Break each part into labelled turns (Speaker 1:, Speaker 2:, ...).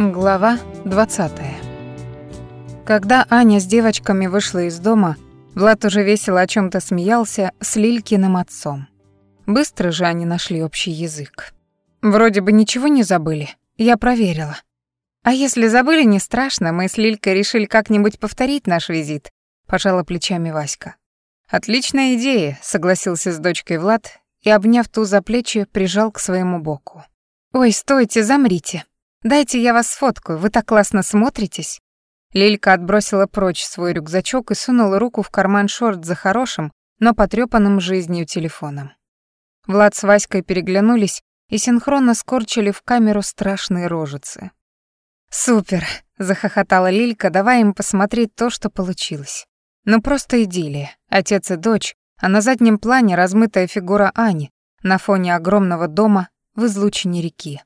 Speaker 1: Глава 20. Когда Аня с девочками вышла из дома, Влад уже весело о чем то смеялся с Лилькиным отцом. Быстро же они нашли общий язык. Вроде бы ничего не забыли. Я проверила. А если забыли, не страшно, мы с Лилькой решили как-нибудь повторить наш визит, пожала плечами Васька. Отличная идея, согласился с дочкой Влад и, обняв ту за плечи, прижал к своему боку. Ой, стойте, замрите. Дайте я вас сфоткаю, вы так классно смотритесь. Лилька отбросила прочь свой рюкзачок и сунула руку в карман шорт за хорошим, но потрёпанным жизнью телефоном. Влад с Васькой переглянулись и синхронно скорчили в камеру страшные рожицы. «Супер!» — захохотала Лилька, давая им посмотреть то, что получилось. Ну просто идиллия. Отец и дочь, а на заднем плане размытая фигура Ани на фоне огромного дома в излучине реки.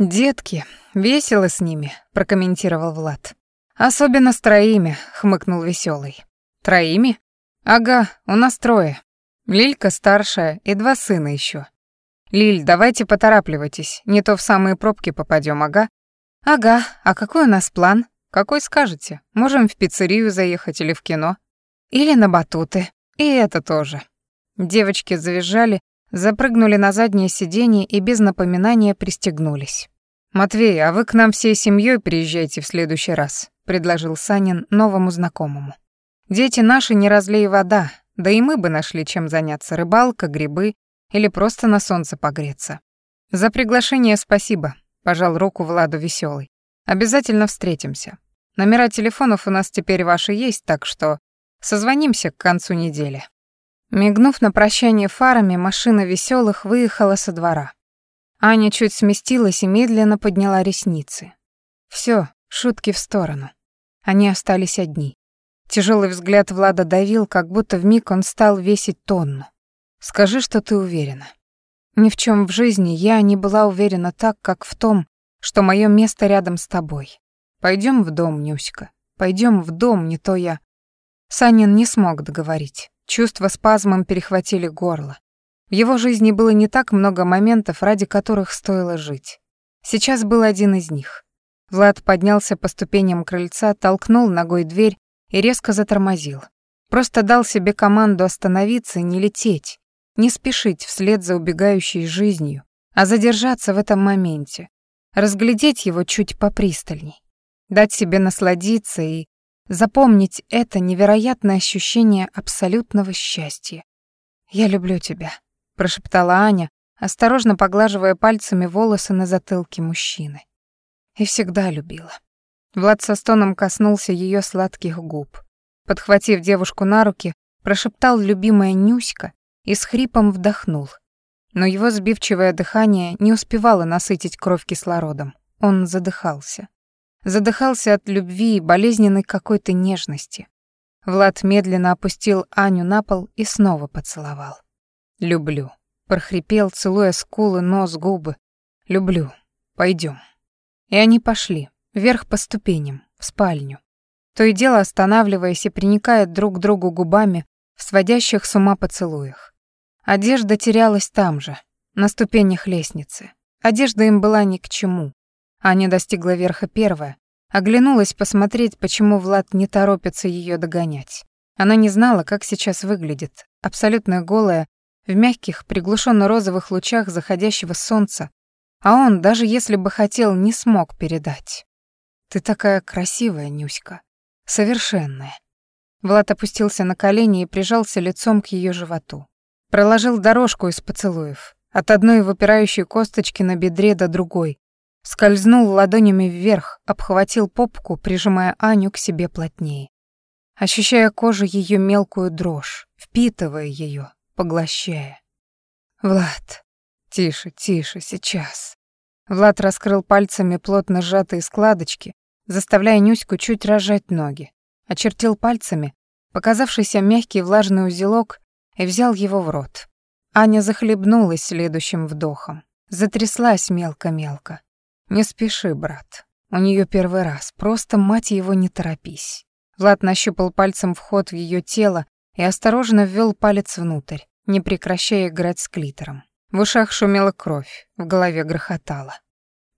Speaker 1: «Детки, весело с ними», — прокомментировал Влад. «Особенно с троими», — хмыкнул веселый. «Троими? Ага, у нас трое. Лилька старшая и два сына еще. Лиль, давайте поторапливайтесь, не то в самые пробки попадем, ага?» «Ага, а какой у нас план? Какой скажете? Можем в пиццерию заехать или в кино? Или на батуты. И это тоже». Девочки завизжали, запрыгнули на заднее сиденье и без напоминания пристегнулись. «Матвей, а вы к нам всей семьей приезжайте в следующий раз», — предложил Санин новому знакомому. «Дети наши не разлей вода, да и мы бы нашли чем заняться, рыбалка, грибы или просто на солнце погреться». «За приглашение спасибо», — пожал руку Владу веселый. «Обязательно встретимся. Номера телефонов у нас теперь ваши есть, так что созвонимся к концу недели». Мигнув на прощание фарами, машина веселых выехала со двора. Аня чуть сместилась и медленно подняла ресницы. Все, шутки в сторону. Они остались одни. Тяжелый взгляд Влада давил, как будто вмиг он стал весить тонну. Скажи, что ты уверена. Ни в чем в жизни я не была уверена так, как в том, что мое место рядом с тобой. Пойдем в дом, Нюська. Пойдем в дом, не то я. Санин не смог договорить. Чувства спазмом перехватили горло. В его жизни было не так много моментов, ради которых стоило жить. Сейчас был один из них. Влад поднялся по ступеням крыльца, толкнул ногой дверь и резко затормозил. Просто дал себе команду остановиться, не лететь, не спешить вслед за убегающей жизнью, а задержаться в этом моменте, разглядеть его чуть попристальней, дать себе насладиться и запомнить это невероятное ощущение абсолютного счастья. «Я люблю тебя», прошептала Аня, осторожно поглаживая пальцами волосы на затылке мужчины. И всегда любила. Влад со стоном коснулся ее сладких губ. Подхватив девушку на руки, прошептал любимая Нюська и с хрипом вдохнул. Но его сбивчивое дыхание не успевало насытить кровь кислородом. Он задыхался. Задыхался от любви и болезненной какой-то нежности. Влад медленно опустил Аню на пол и снова поцеловал. «Люблю», — прохрипел, целуя скулы, нос, губы. «Люблю. Пойдем». И они пошли, вверх по ступеням, в спальню. То и дело останавливаясь и приникая друг к другу губами в сводящих с ума поцелуях. Одежда терялась там же, на ступенях лестницы. Одежда им была ни к чему. Аня достигла верха первая, оглянулась посмотреть, почему Влад не торопится ее догонять. Она не знала, как сейчас выглядит, абсолютно голая, в мягких, приглушенно-розовых лучах заходящего солнца, а он, даже если бы хотел, не смог передать. «Ты такая красивая, Нюська. Совершенная». Влад опустился на колени и прижался лицом к ее животу. Проложил дорожку из поцелуев, от одной выпирающей косточки на бедре до другой, скользнул ладонями вверх, обхватил попку, прижимая Аню к себе плотнее. Ощущая кожу ее мелкую дрожь, впитывая ее, поглощая. «Влад, тише, тише, сейчас». Влад раскрыл пальцами плотно сжатые складочки, заставляя Нюську чуть разжать ноги, очертил пальцами показавшийся мягкий влажный узелок и взял его в рот. Аня захлебнулась следующим вдохом, затряслась мелко-мелко. «Не спеши, брат. У нее первый раз, просто, мать его, не торопись». Влад нащупал пальцем вход в ее тело и осторожно ввел палец внутрь не прекращая играть с клитором. В ушах шумела кровь, в голове грохотало.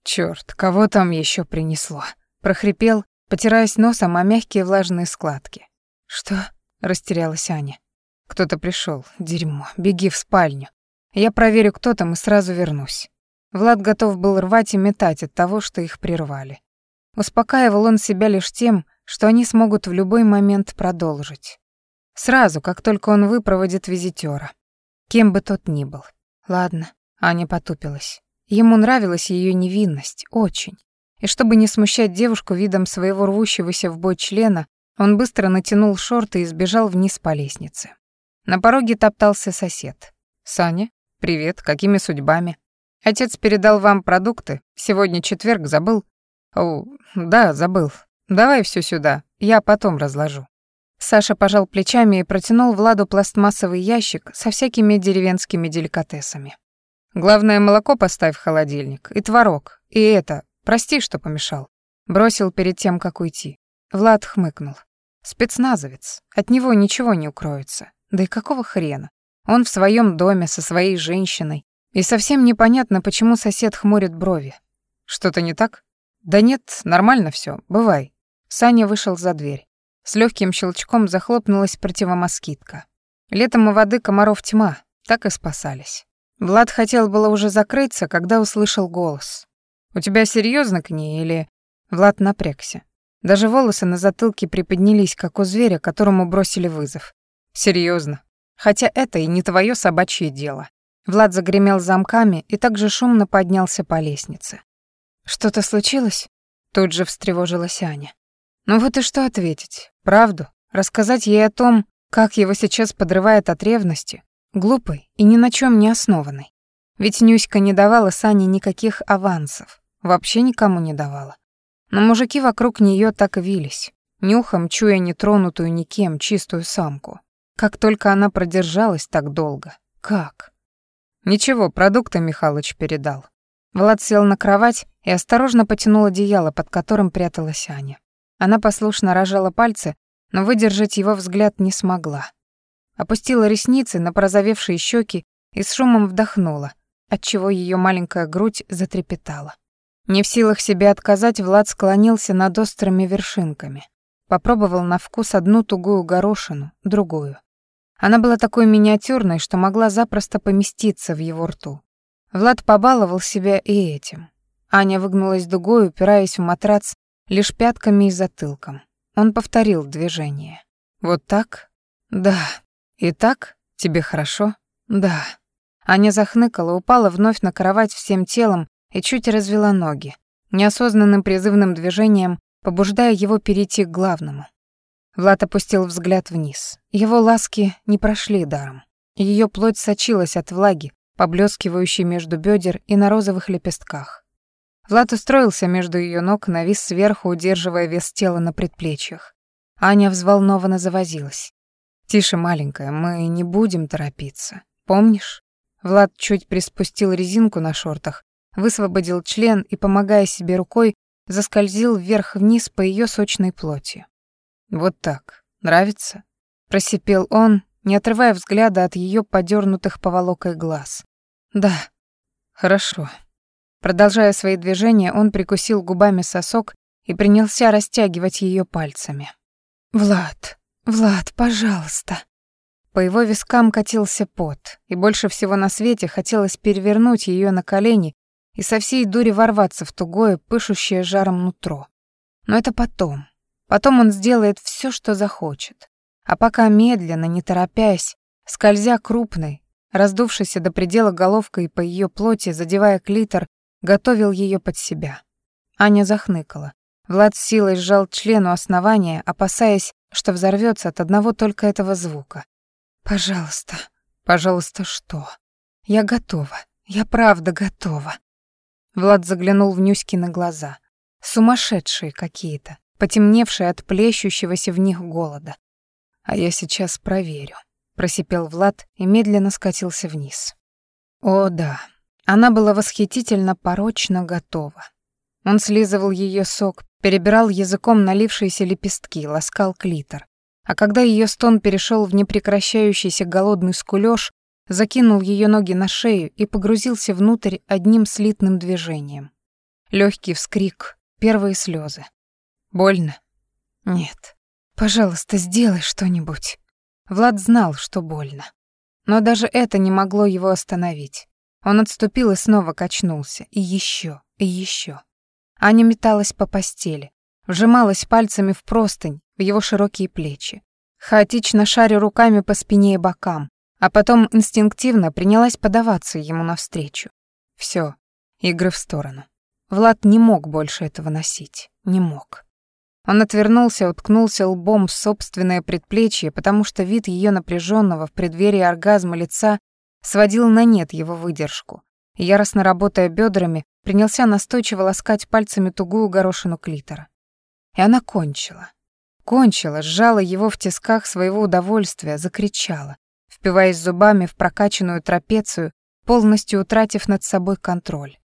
Speaker 1: Чёрт, кого там ещё принесло? прохрипел, потираясь носом о мягкие влажные складки. Что? растерялась Аня. Кто-то пришёл. Дерьмо. Беги в спальню. Я проверю, кто там, и сразу вернусь. Влад готов был рвать и метать от того, что их прервали. Успокаивал он себя лишь тем, что они смогут в любой момент продолжить. Сразу, как только он выпроводит визитёра. Кем бы тот ни был. Ладно, Аня потупилась. Ему нравилась её невинность, очень. И чтобы не смущать девушку видом своего рвущегося в бой члена, он быстро натянул шорты и сбежал вниз по лестнице. На пороге топтался сосед. «Саня, привет, какими судьбами? Отец передал вам продукты, сегодня четверг, забыл?» «О, да, забыл. Давай все сюда, я потом разложу». Саша пожал плечами и протянул Владу пластмассовый ящик со всякими деревенскими деликатесами. «Главное, молоко поставь в холодильник, и творог, и это, прости, что помешал». Бросил перед тем, как уйти. Влад хмыкнул. Спецназовец, от него ничего не укроется. Да и какого хрена? Он в своем доме со своей женщиной, и совсем непонятно, почему сосед хмурит брови. Что-то не так? Да нет, нормально все. бывай. Саня вышел за дверь. С легким щелчком захлопнулась противомоскитка. Летом у воды комаров тьма, так и спасались. Влад хотел было уже закрыться, когда услышал голос. «У тебя серьезно к ней или...» Влад напрягся. Даже волосы на затылке приподнялись, как у зверя, которому бросили вызов. Серьезно. Хотя это и не твое собачье дело. Влад загремел замками и также шумно поднялся по лестнице. «Что-то случилось?» Тут же встревожилась Аня. «Ну вот и что ответить? Правду? Рассказать ей о том, как его сейчас подрывает от ревности? Глупой и ни на чем не основанной. Ведь Нюська не давала Сане никаких авансов. Вообще никому не давала. Но мужики вокруг нее так вились, нюхом чуя нетронутую никем чистую самку. Как только она продержалась так долго. Как? Ничего, продукты Михалыч передал. Влад сел на кровать и осторожно потянул одеяло, под которым пряталась Аня. Она послушно рожала пальцы, но выдержать его взгляд не смогла. Опустила ресницы на порозовевшие щеки и с шумом вдохнула, отчего ее маленькая грудь затрепетала. Не в силах себе отказать, Влад склонился над острыми вершинками. Попробовал на вкус одну тугую горошину, другую. Она была такой миниатюрной, что могла запросто поместиться в его рту. Влад побаловал себя и этим. Аня выгнулась дугой, упираясь в матрац лишь пятками и затылком. Он повторил движение. «Вот так? Да. И так? Тебе хорошо? Да». Аня захныкала, упала вновь на кровать всем телом и чуть развела ноги, неосознанным призывным движением побуждая его перейти к главному. Влад опустил взгляд вниз. Его ласки не прошли даром. Ее плоть сочилась от влаги, поблескивающей между бедер и на розовых лепестках. Влад устроился между ее ног, навис сверху, удерживая вес тела на предплечьях. Аня взволнованно завозилась. «Тише, маленькая, мы не будем торопиться. Помнишь?» Влад чуть приспустил резинку на шортах, высвободил член и, помогая себе рукой, заскользил вверх-вниз по ее сочной плоти. «Вот так. Нравится?» — просипел он, не отрывая взгляда от ее подернутых поволокой глаз. «Да, хорошо». Продолжая свои движения, он прикусил губами сосок и принялся растягивать ее пальцами. «Влад, Влад, пожалуйста». По его вискам катился пот, и больше всего на свете хотелось перевернуть ее на колени и со всей дури ворваться в тугое, пышущее жаром нутро. Но это потом. Потом он сделает все, что захочет. А пока медленно, не торопясь, скользя крупной, раздувшейся до предела головкой по ее плоти, задевая клитор, готовил ее под себя. Аня захныкала. Влад с силой сжал член у основания, опасаясь, что взорвется от одного только этого звука. «Пожалуйста, пожалуйста, что? Я готова, я правда готова». Влад заглянул в Нюськины глаза. Сумасшедшие какие-то, потемневшие от плещущегося в них голода. «А я сейчас проверю», — просипел Влад и медленно скатился вниз. О, да, она была восхитительно порочно готова. Он слизывал ее сок, перебирал языком налившиеся лепестки, ласкал клитор. А когда ее стон перешел в непрекращающийся голодный скулёж, закинул ее ноги на шею и погрузился внутрь одним слитным движением. Легкий вскрик, первые слезы. Больно? Нет. Пожалуйста, сделай что-нибудь. Влад знал, что больно. Но даже это не могло его остановить. Он отступил и снова качнулся. И еще, и еще. Аня металась по постели, вжималась пальцами в простынь, в его широкие плечи. Хаотично шаря руками по спине и бокам, а потом инстинктивно принялась подаваться ему навстречу. Все, игры в сторону. Влад не мог больше этого носить, не мог. Он отвернулся, уткнулся лбом в собственное предплечье, потому что вид ее напряженного в преддверии оргазма лица сводил на нет его выдержку. Яростно работая бедрами, принялся настойчиво ласкать пальцами тугую горошину клитора. И она кончила. Кончила, сжала его в тисках своего удовольствия, закричала, впиваясь зубами в прокачанную трапецию, полностью утратив над собой контроль.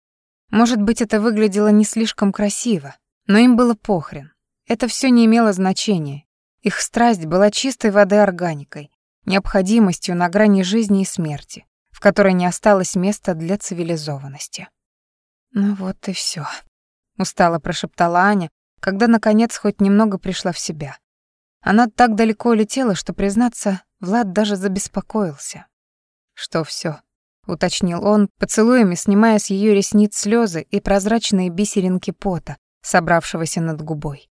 Speaker 1: Может быть, это выглядело не слишком красиво, но им было похрен. Это все не имело значения. Их страсть была чистой воды органикой, необходимостью на грани жизни и смерти, в которой не осталось места для цивилизованности. «Ну вот и все, устало прошептала Аня, когда, наконец, хоть немного пришла в себя. Она так далеко летела, что, признаться, Влад даже забеспокоился. «Что все? уточнил он, поцелуями снимая с ее ресниц слезы и прозрачные бисеринки пота, собравшегося над губой.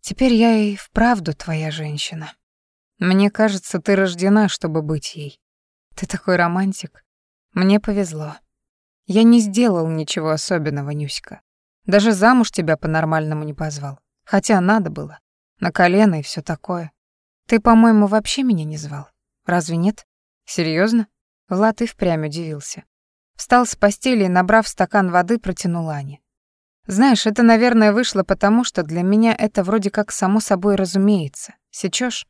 Speaker 1: Теперь я и вправду твоя женщина. Мне кажется, ты рождена, чтобы быть ей. Ты такой романтик. Мне повезло. Я не сделал ничего особенного, Нюська. Даже замуж тебя по-нормальному не позвал. Хотя надо было. На колено и все такое. Ты, по-моему, вообще меня не звал. Разве нет? Серьезно? Влад и впрямь удивился. Встал с постели и, набрав стакан воды, протянул Ане. Знаешь, это, наверное, вышло потому, что для меня это вроде как само собой разумеется. Сечёшь?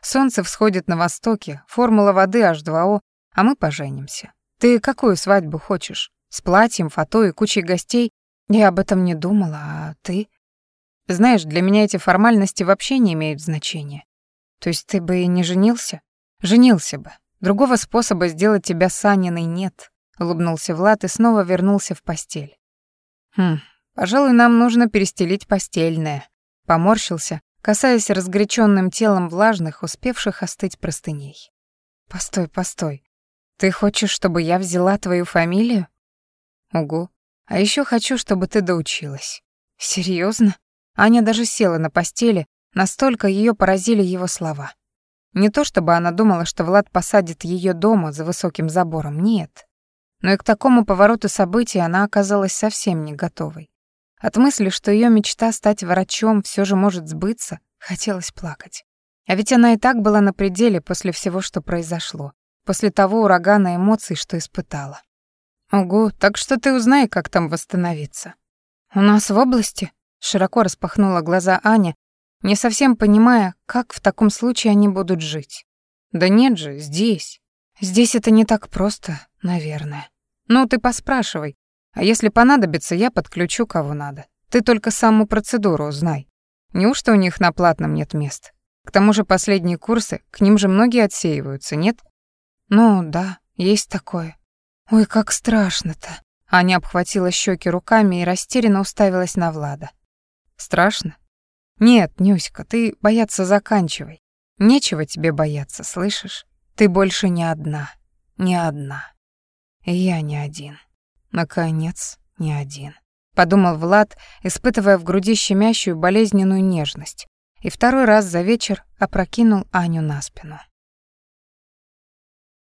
Speaker 1: Солнце всходит на востоке, формула воды H2O, а мы поженимся. Ты какую свадьбу хочешь? С платьем, фото и кучей гостей? Я об этом не думала, а ты? Знаешь, для меня эти формальности вообще не имеют значения. То есть ты бы и не женился? Женился бы. Другого способа сделать тебя Саниной нет, улыбнулся Влад и снова вернулся в постель. Хм, Пожалуй, нам нужно перестелить постельное. Поморщился, касаясь разгоряченным телом влажных, успевших остыть простыней. Постой, постой. Ты хочешь, чтобы я взяла твою фамилию? Угу. А еще хочу, чтобы ты доучилась. Серьезно? Аня даже села на постели, настолько ее поразили его слова. Не то чтобы она думала, что Влад посадит ее дома за высоким забором, нет. Но и к такому повороту событий она оказалась совсем не готовой. От мысли, что ее мечта стать врачом все же может сбыться, хотелось плакать. А ведь она и так была на пределе после всего, что произошло, после того урагана эмоций, что испытала. «Ого, так что ты узнай, как там восстановиться». «У нас в области?» — широко распахнула глаза Аня, не совсем понимая, как в таком случае они будут жить. «Да нет же, здесь. Здесь это не так просто, наверное. Ну, ты поспрашивай, а если понадобится, я подключу кого надо. Ты только саму процедуру узнай. Неужто у них на платном нет мест? К тому же последние курсы, к ним же многие отсеиваются, нет? Ну, да, есть такое. Ой, как страшно-то. Аня обхватила щеки руками и растерянно уставилась на Влада. Страшно? Нет, Нюська, ты бояться заканчивай. Нечего тебе бояться, слышишь? Ты больше не одна. Не одна. И я не один. Наконец, не один. Подумал Влад, испытывая в груди щемящую болезненную нежность, и второй раз за вечер опрокинул Аню на спину.